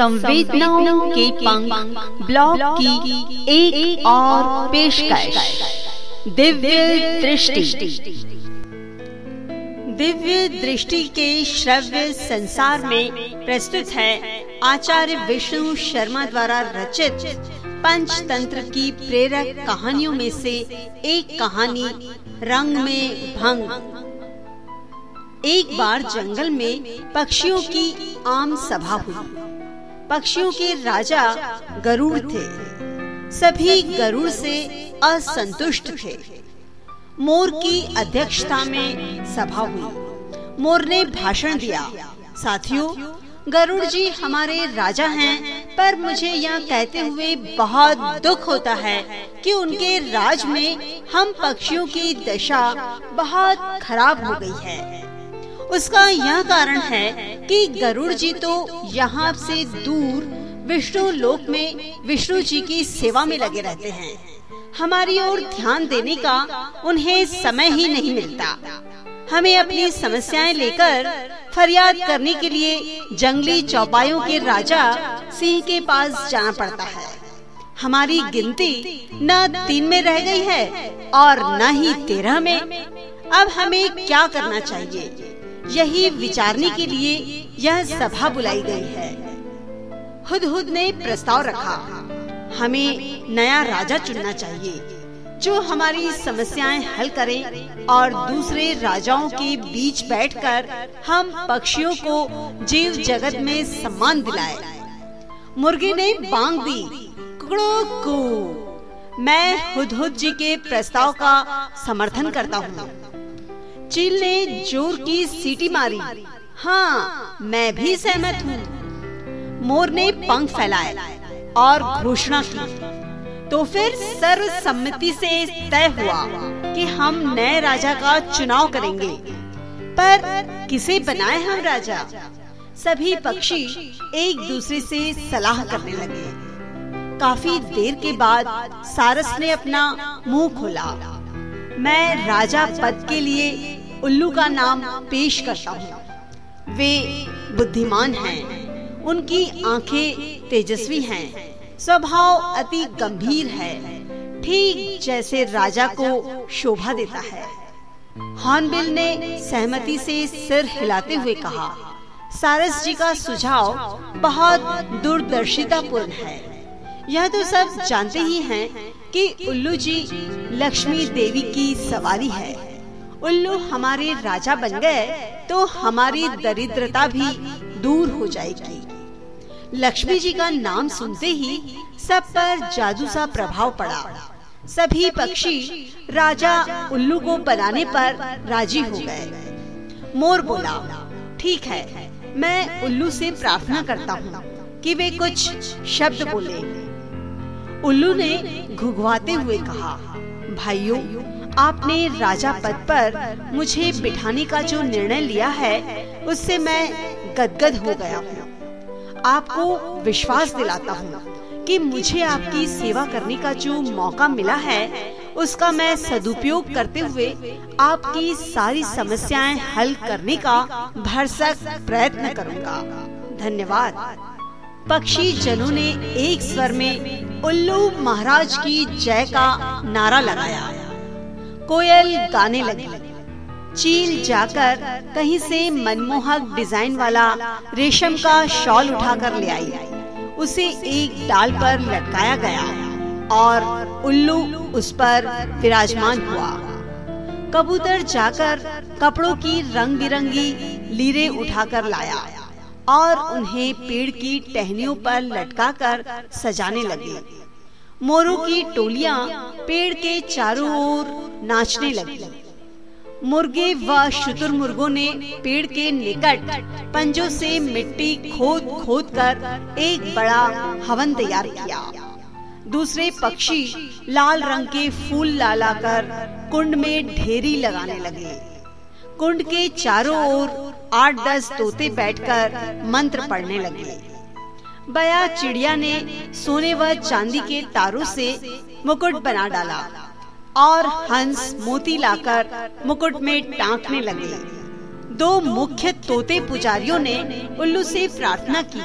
संवेदनाओं के पंख ब्लॉग की एक, एक और पेशकश। दिव्य दृष्टि। दिव्य दृष्टि के श्रव्य संसार में प्रस्तुत है आचार्य विष्णु शर्मा द्वारा रचित पंचतंत्र की प्रेरक कहानियों में से एक कहानी रंग में भंग। एक बार जंगल में पक्षियों की आम सभा हुई। पक्षियों के राजा गरुड़ थे। सभी गरुड़ से असंतुष्ट थे। मोर की अध्यक्षता में सभा हुई। मोर ने भाषण दिया, साथियों, गरुड़ जी हमारे राजा हैं, पर मुझे यह कहते हुए बहुत दुख होता है कि उनके राज में हम पक्षियों की दशा बहुत खराब हो गई है। उसका यह कारण है कि गरुड़ जी तो यहाँ से दूर विष्णु लोक में विष्णु जी की सेवा में लगे रहते हैं। हमारी ओर ध्यान देने का उन्हें समय ही नहीं मिलता। हमें अपनी समस्याएँ लेकर फरियाद करने के लिए जंगली चौपायों के राजा सिंह के पास जाना पड़ता है। हमारी गिनती न तीन में रह गई है और न ही तेरह में। अब हमें क्या करना चाहिए? यही विचारने के लिए यह सभा बुलाई गई है। हुद ने प्रस्ताव रखा, हमें नया राजा चुनना चाहिए, जो हमारी समस्याएँ हल करे और दूसरे राजाओं के बीच बैठकर हम पक्षियों को जीव जगत में सम्मान दिलाए। मुर्गी ने बांग दी, कुकड़ो को मैं हुद जी के प्रस्ताव का समर्थन करता हूँ। चील ने ज़ोर की सीटी मारी। हाँ मैं भी सहमत हूँ। मोर ने पंख फैलाए और घोषणा की। तो फिर सर्वसम्मति से तय हुआ कि हम नए राजा का चुनाव करेंगे। पर किसे बनाए हम राजा? सभी पक्षी एक दूसरे से सलाह करने लगे। काफ़ी देर के बाद सारस ने अपना मुँह खोला। मैं राजा पद के लिए उल्लू का नाम पेश करता हूँ। वे बुद्धिमान हैं, उनकी आँखें तेजस्वी हैं, स्वभाव अति गंभीर है। ठीक जैसे राजा को शोभा देता है। हॉर्नबिल ने सहमति से सिर हिलाते हुए कहा सारस जी का सुझाव बहुत दूरदर्शिता पूर्ण है। यह तो सब जानते ही हैं कि उल्लू जी लक्ष्मी देवी की सवारी है। उल्लू हमारे राजा बन गए तो हमारी दरिद्रता भी दूर हो जाएगी। लक्ष्मी जी का नाम सुनते ही सब पर जादू सा प्रभाव पड़ा। सभी पक्षी राजा उल्लू को बनाने पर राज़ी हो गए। मोर बोला, ठीक है, मैं उल्लू से प्रार्थना करता हूँ कि वे कुछ शब्द बोले। उल्लू ने घुघवाते हुए कहा, भाइयों आपने राजा पद पर मुझे बिठाने का जो निर्णय लिया है, उससे मैं गदगद हो गया हूँ। आपको विश्वास दिलाता हूँ कि मुझे आपकी सेवा करने का जो मौका मिला है, उसका मैं सदुपयोग करते हुए आपकी सारी समस्याएँ हल करने का भरसक प्रयत्न करूँगा। धन्यवाद। पक्षी जनों ने एक स्वर में उल्लू महाराज की जय का नारा लगाया। कोयल गाने लगी। चील जाकर कहीं से मनमोहक डिज़ाइन वाला रेशम का शॉल उठाकर ले आई। उसे एक डाल पर लटकाया गया और उल्लू उस पर विराजमान हुआ। कबूतर जाकर कपड़ों की रंग बिरंगी लीरे उठाकर लाया और उन्हें पेड़ की टहनियों पर लटकाकर सजाने लगे। मोरों की टोलियाँ पेड़ के चारों ओर नाचने लगी। मुर्गे व शुतुरमुर्गों ने पेड़ के निकट पंजों से मिट्टी खोद खोद कर एक बड़ा हवन तैयार किया। दूसरे पक्षी लाल रंग के फूल लाला कर कुंड में ढेरी लगाने लगे। कुंड के चारों ओर आठ दस तोते बैठकर मंत्र पढ़ने लगे। बया चिड़िया ने सोने व चांदी के तारों से मुकुट बना डाला और हंस मोती लाकर मुकुट में टांकने लगे। दो मुख्य तोते पुजारियों ने उल्लू से प्रार्थना की,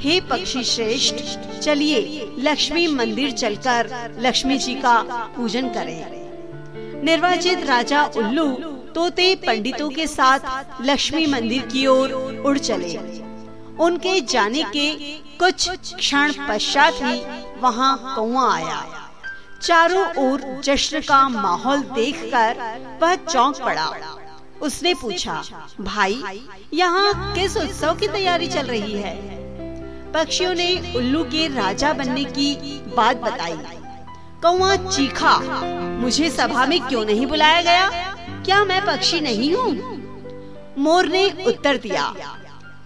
हे पक्षी श्रेष्ठ, चलिए लक्ष्मी मंदिर चलकर लक्ष्मी जी का पूजन करें। निर्वाचित राजा उल्लू तोते पंडितों के साथ लक्ष्मी मंदिर की ओर उड़ चले। उनके जाने के कुछ क्षण पश्चात ही वहाँ कौआ आया। चारों ओर जश्न का माहौल देखकर वह चौंक पड़ा। उसने पूछा, भाई, यहाँ किस उत्सव की तैयारी चल रही है? पक्षियों ने उल्लू के राजा बनने की बात बताई। कौआ चीखा, मुझे सभा में क्यों नहीं बुलाया गया? क्या मैं पक्षी नहीं हूँ? मोर ने उत्तर दिया,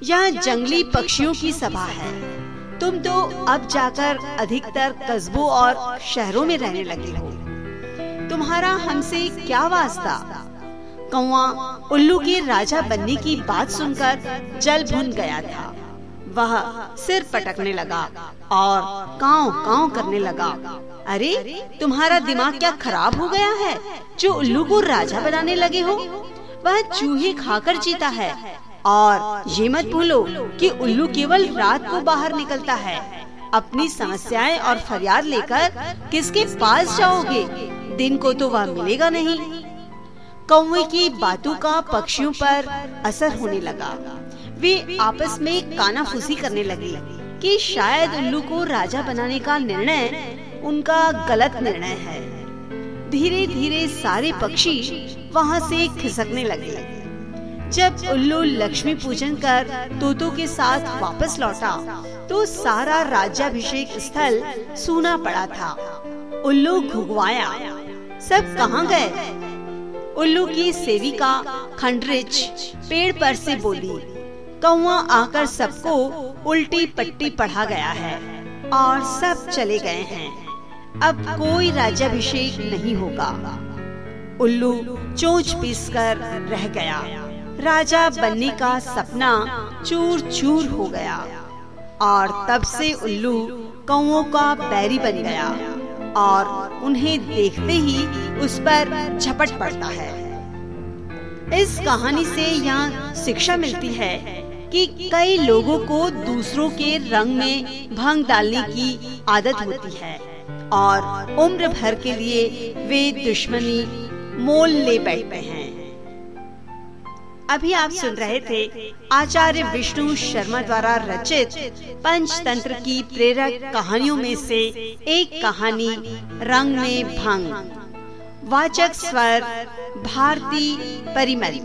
यह जंगली पक्षियों की सभा है। तुम तो अब जाकर अधिकतर कस्बों और शहरों में रहने लगे हो। तुम्हारा हमसे क्या वास्ता? कौआ उल्लू के राजा बनने की बात सुनकर जल भुन गया था। वह सिर पटकने लगा और काव काव करने लगा। अरे, तुम्हारा दिमाग क्या खराब हो गया है? जो उल्लू को राजा बनाने लगे हो, वह चूहे खाकर जीता है। और ये मत भूलो कि उल्लू केवल रात को बाहर निकलता है। अपनी समस्याएँ और फरियाद लेकर किसके पास जाओगे? दिन को तो वह मिलेगा नहीं। कौवे की बातों का पक्षियों पर असर होने लगा। वे आपस में कानाफूसी करने लगे कि शायद उल्लू को राजा बनाने का निर्णय उनका गलत निर्णय है। धीरे धीरे सारे पक्षी वहाँ से खिसकने लगे। जब उल्लू लक्ष्मी पूजन कर तोतों के साथ वापस लौटा तो सारा राज्याभिषेक स्थल सूना पड़ा था। उल्लू घुगवाया, सब कहाँ गए? उल्लू की सेविका खंडरिच पेड़ पर से बोली कौआ आकर सबको उल्टी पट्टी पढ़ा गया है और सब चले गए हैं। अब कोई राज्याभिषेक नहीं होगा। उल्लू चोच पीस कर रह गया। राजा बनने का सपना चूर चूर हो गया और तब से उल्लू कौओं का बैरी बन गया और उन्हें देखते ही उस पर झपट पड़ता है। इस कहानी से यहाँ शिक्षा मिलती है कि कई लोगों को दूसरों के रंग में भंग डालने की आदत होती है और उम्र भर के लिए वे दुश्मनी मोल ले बैठते हैं। अभी आप सुन रहे थे आचार्य विष्णु शर्मा द्वारा रचित पंचतंत्र की प्रेरक कहानियों में से एक कहानी, रंग में भंग। वाचक स्वर, भारती परिमल।